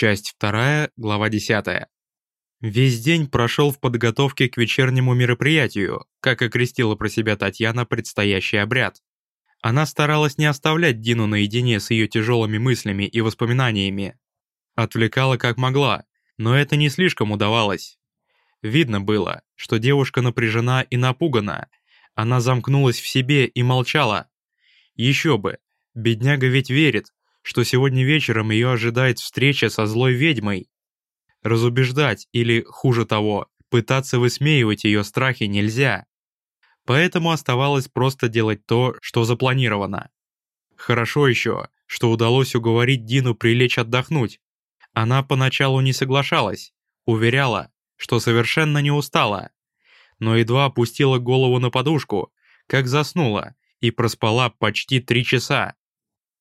Часть 2, глава 10. Весь день прошел в подготовке к вечернему мероприятию, как окрестила про себя Татьяна предстоящий обряд. Она старалась не оставлять Дину наедине с ее тяжелыми мыслями и воспоминаниями. Отвлекала как могла, но это не слишком удавалось. Видно было, что девушка напряжена и напугана. Она замкнулась в себе и молчала. Еще бы, бедняга ведь верит, что сегодня вечером ее ожидает встреча со злой ведьмой. Разубеждать или, хуже того, пытаться высмеивать ее страхи нельзя. Поэтому оставалось просто делать то, что запланировано. Хорошо еще, что удалось уговорить Дину прилечь отдохнуть. Она поначалу не соглашалась, уверяла, что совершенно не устала, но едва опустила голову на подушку, как заснула и проспала почти три часа.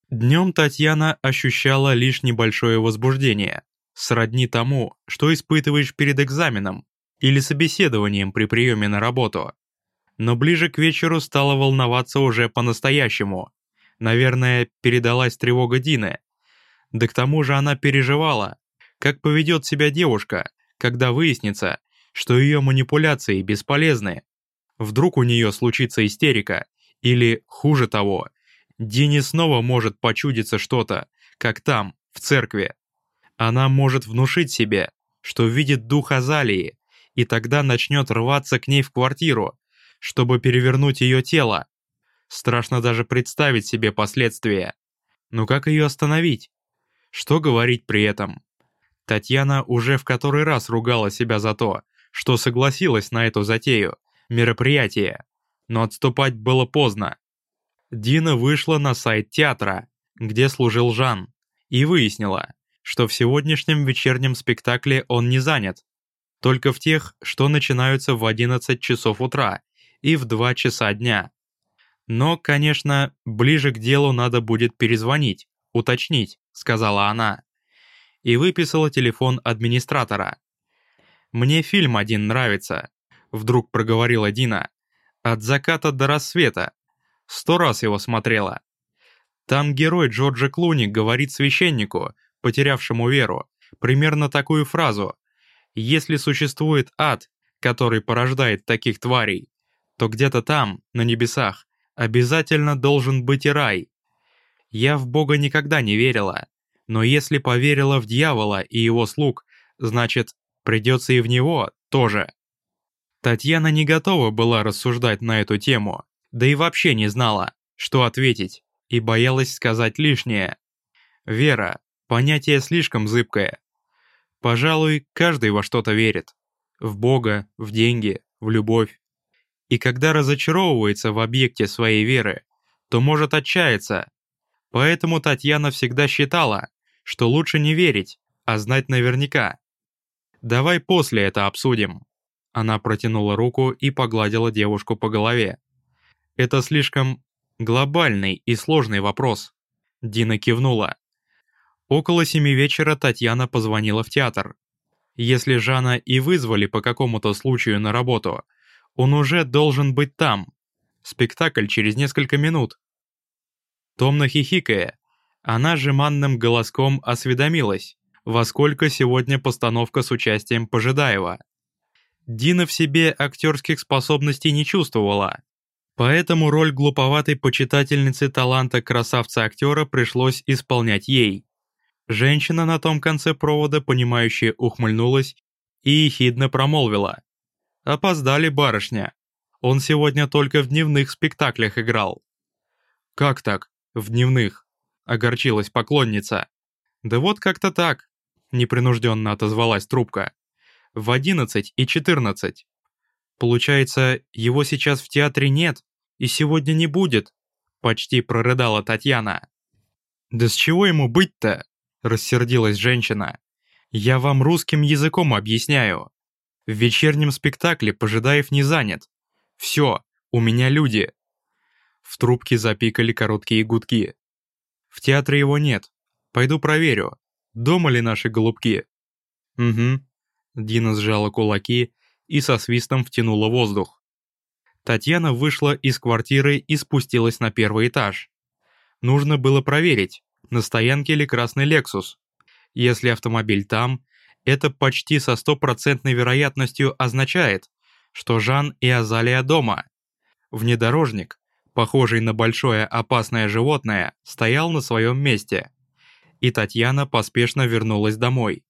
Днем Татьяна ощущала лишь небольшое возбуждение, сродни тому, что испытываешь перед экзаменом или собеседованием при приеме на работу. Но ближе к вечеру стала волноваться уже по-настоящему. Наверное, передалась тревога Дины. Да к тому же она переживала, как поведет себя девушка, когда выяснится, что ее манипуляции бесполезны. Вдруг у нее случится истерика, или, хуже того, Дине снова может почудиться что-то, как там, в церкви. Она может внушить себе, что видит дух Азалии, и тогда начнет рваться к ней в квартиру, чтобы перевернуть ее тело. Страшно даже представить себе последствия. Но как ее остановить? Что говорить при этом? Татьяна уже в который раз ругала себя за то, что согласилась на эту затею, мероприятие. Но отступать было поздно. Дина вышла на сайт театра, где служил Жан, и выяснила, что в сегодняшнем вечернем спектакле он не занят, только в тех, что начинаются в 11 часов утра и в 2 часа дня. Но, конечно, ближе к делу надо будет перезвонить, уточнить, сказала она. И выписала телефон администратора. «Мне фильм один нравится», — вдруг проговорила Дина. «От заката до рассвета. Сто раз его смотрела. Там герой Джорджа Клуни говорит священнику, потерявшему веру, примерно такую фразу. «Если существует ад, который порождает таких тварей, то где-то там, на небесах, обязательно должен быть и рай. Я в Бога никогда не верила, но если поверила в дьявола и его слуг, значит, придется и в него тоже». Татьяна не готова была рассуждать на эту тему, да и вообще не знала, что ответить, и боялась сказать лишнее. Вера – понятие слишком зыбкое. Пожалуй, каждый во что-то верит. В Бога, в деньги, в любовь. И когда разочаровывается в объекте своей веры, то может отчаяться. Поэтому Татьяна всегда считала, что лучше не верить, а знать наверняка. «Давай после это обсудим». Она протянула руку и погладила девушку по голове. Это слишком глобальный и сложный вопрос. Дина кивнула. Около семи вечера Татьяна позвонила в театр. Если Жана и вызвали по какому-то случаю на работу, он уже должен быть там. Спектакль через несколько минут. Томно хихикая, она жеманным голоском осведомилась, во сколько сегодня постановка с участием Пожидаева. Дина в себе актерских способностей не чувствовала, Поэтому роль глуповатой почитательницы таланта красавца-актера пришлось исполнять ей. Женщина на том конце провода, понимающе ухмыльнулась и ехидно промолвила. «Опоздали, барышня. Он сегодня только в дневных спектаклях играл». «Как так? В дневных?» — огорчилась поклонница. «Да вот как-то так», — непринужденно отозвалась трубка. «В одиннадцать и четырнадцать. Получается, его сейчас в театре нет?» И сегодня не будет», — почти прорыдала Татьяна. «Да с чего ему быть-то?» — рассердилась женщина. «Я вам русским языком объясняю. В вечернем спектакле Пожидаев не занят. Все, у меня люди». В трубке запикали короткие гудки. «В театре его нет. Пойду проверю. Дома ли наши голубки?» «Угу». Дина сжала кулаки и со свистом втянула воздух. Татьяна вышла из квартиры и спустилась на первый этаж. Нужно было проверить, на стоянке ли красный «Лексус». Если автомобиль там, это почти со стопроцентной вероятностью означает, что Жан и Азалия дома. Внедорожник, похожий на большое опасное животное, стоял на своем месте. И Татьяна поспешно вернулась домой.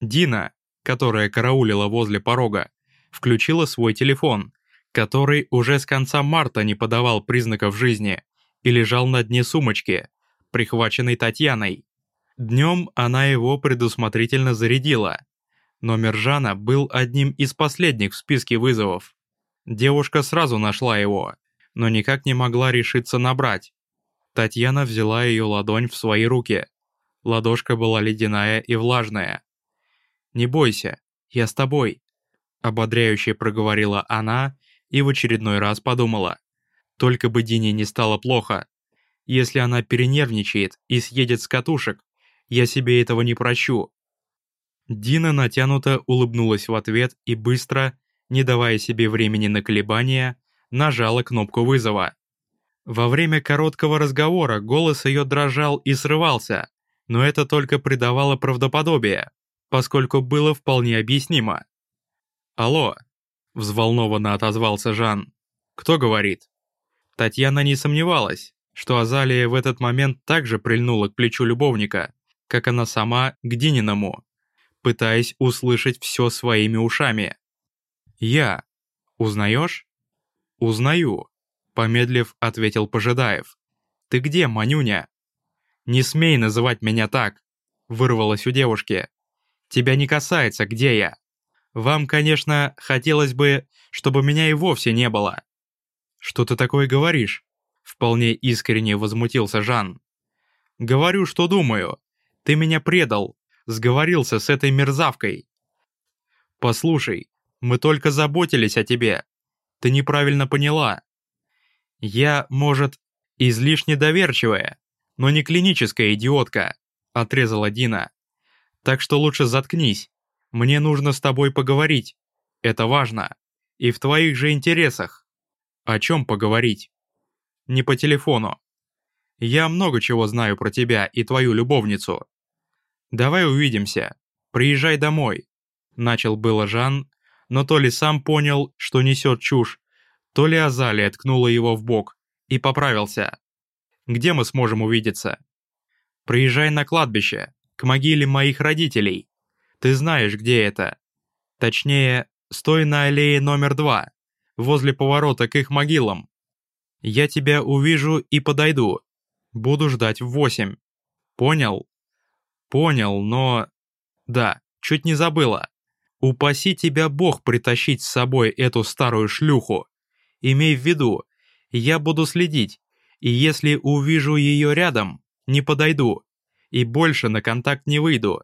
Дина, которая караулила возле порога, включила свой телефон, который уже с конца марта не подавал признаков жизни и лежал на дне сумочки, прихваченной Татьяной. Днем она его предусмотрительно зарядила. Номер Жана был одним из последних в списке вызовов. Девушка сразу нашла его, но никак не могла решиться набрать. Татьяна взяла ее ладонь в свои руки. Ладошка была ледяная и влажная. «Не бойся, я с тобой», — ободряюще проговорила она и в очередной раз подумала. Только бы Дине не стало плохо. Если она перенервничает и съедет с катушек, я себе этого не прощу. Дина натянуто улыбнулась в ответ и быстро, не давая себе времени на колебания, нажала кнопку вызова. Во время короткого разговора голос ее дрожал и срывался, но это только придавало правдоподобие, поскольку было вполне объяснимо. «Алло», — взволнованно отозвался Жан. «Кто говорит?» Татьяна не сомневалась, что Азалия в этот момент также прильнула к плечу любовника, как она сама к Дининому, пытаясь услышать все своими ушами. «Я. Узнаешь?» «Узнаю», — помедлив, ответил Пожидаев. «Ты где, Манюня?» «Не смей называть меня так», — вырвалось у девушки. «Тебя не касается, где я. Вам, конечно, хотелось бы, чтобы меня и вовсе не было». «Что ты такое говоришь?» — вполне искренне возмутился Жан. «Говорю, что думаю. Ты меня предал, сговорился с этой мерзавкой. Послушай, мы только заботились о тебе. Ты неправильно поняла. Я, может, излишне доверчивая, но не клиническая идиотка, отрезала Дина. Так что лучше заткнись. Мне нужно с тобой поговорить. Это важно. И в твоих же интересах. О чем поговорить? Не по телефону. Я много чего знаю про тебя и твою любовницу. Давай увидимся. Приезжай домой. Начал было Жан, но то ли сам понял, что несет чушь, то ли Азалия ткнула его в бок и поправился. «Где мы сможем увидеться?» «Приезжай на кладбище, к могиле моих родителей. Ты знаешь, где это. Точнее, стой на аллее номер два, возле поворота к их могилам. Я тебя увижу и подойду. Буду ждать в восемь. Понял?» «Понял, но...» «Да, чуть не забыла. Упаси тебя Бог притащить с собой эту старую шлюху. Имей в виду, я буду следить, и если увижу ее рядом, не подойду, и больше на контакт не выйду.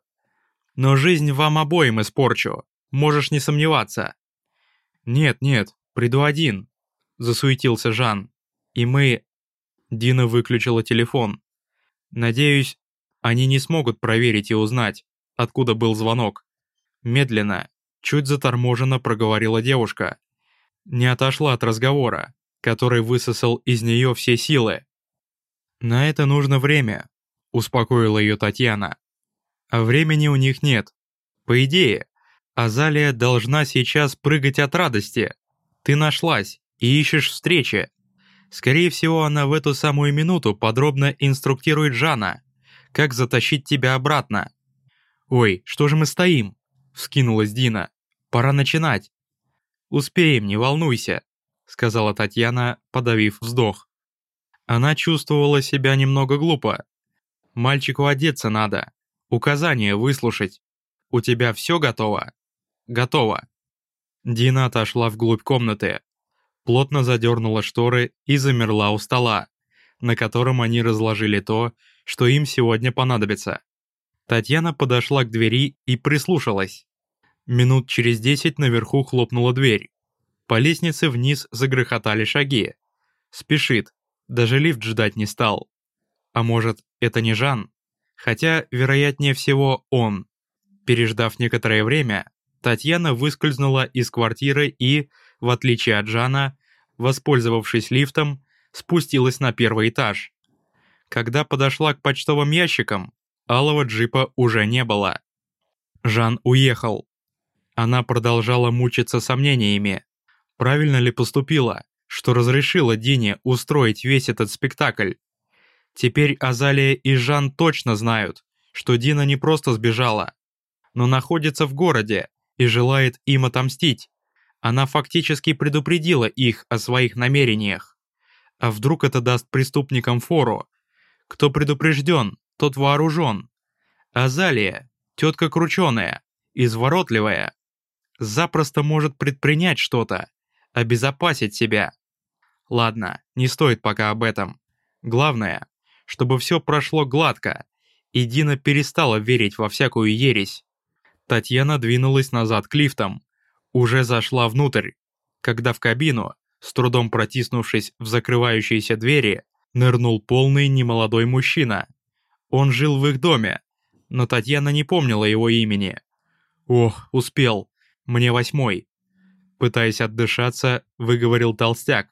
Но жизнь вам обоим испорчу, можешь не сомневаться». «Нет, нет, приду один», — засуетился Жан. «И мы...» Дина выключила телефон. «Надеюсь, они не смогут проверить и узнать, откуда был звонок. Медленно, чуть заторможенно проговорила девушка. Не отошла от разговора, который высосал из нее все силы. «На это нужно время», — успокоила ее Татьяна. «А времени у них нет. По идее, Азалия должна сейчас прыгать от радости. Ты нашлась и ищешь встречи. Скорее всего, она в эту самую минуту подробно инструктирует Жана, как затащить тебя обратно. Ой, что же мы стоим? вскинулась Дина. «Пора начинать». «Успеем, не волнуйся», — сказала Татьяна, подавив вздох. Она чувствовала себя немного глупо. «Мальчику одеться надо, указания выслушать. У тебя все готово?» «Готово». Дина отошла вглубь комнаты, плотно задернула шторы и замерла у стола, на котором они разложили то, что им сегодня понадобится. Татьяна подошла к двери и прислушалась. Минут через десять наверху хлопнула дверь. По лестнице вниз загрохотали шаги. Спешит, даже лифт ждать не стал. А может, это не Жан? Хотя, вероятнее всего, он. Переждав некоторое время, Татьяна выскользнула из квартиры и, в отличие от Жана, воспользовавшись лифтом, спустилась на первый этаж. Когда подошла к почтовым ящикам, алого джипа уже не было. Жан уехал. Она продолжала мучиться сомнениями. Правильно ли поступила, что разрешила Дине устроить весь этот спектакль? Теперь Азалия и Жан точно знают, что Дина не просто сбежала, но находится в городе и желает им отомстить. Она фактически предупредила их о своих намерениях. А вдруг это даст преступникам фору? Кто предупрежден, тот вооружен. Азалия, тетка крученая, изворотливая, запросто может предпринять что-то, обезопасить себя. Ладно, не стоит пока об этом. Главное, чтобы все прошло гладко, и Дина перестала верить во всякую ересь. Татьяна двинулась назад к лифтам, уже зашла внутрь, когда в кабину, с трудом протиснувшись в закрывающиеся двери, нырнул полный немолодой мужчина. Он жил в их доме, но Татьяна не помнила его имени. «Ох, успел, мне восьмой», пытаясь отдышаться, выговорил толстяк.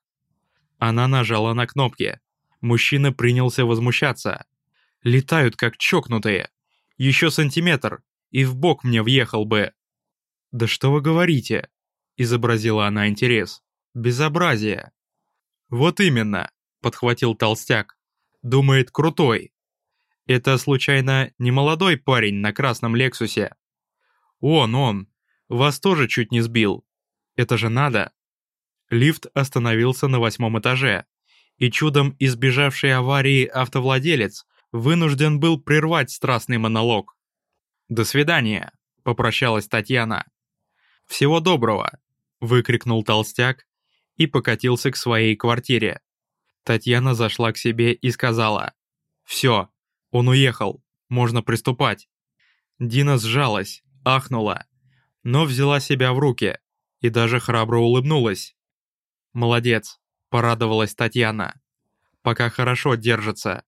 Она нажала на кнопки. Мужчина принялся возмущаться. «Летают как чокнутые. Еще сантиметр, и в бок мне въехал бы». «Да что вы говорите?» — изобразила она интерес. «Безобразие!» «Вот именно!» — подхватил толстяк. «Думает, крутой. Это, случайно, не молодой парень на красном Лексусе?» «Он, он! Вас тоже чуть не сбил. Это же надо!» Лифт остановился на восьмом этаже, и чудом избежавший аварии автовладелец вынужден был прервать страстный монолог. «До свидания», — попрощалась Татьяна. «Всего доброго!» — выкрикнул толстяк и покатился к своей квартире. Татьяна зашла к себе и сказала «Все, он уехал, можно приступать». Дина сжалась, ахнула, но взяла себя в руки и даже храбро улыбнулась. «Молодец», — порадовалась Татьяна. «Пока хорошо держится.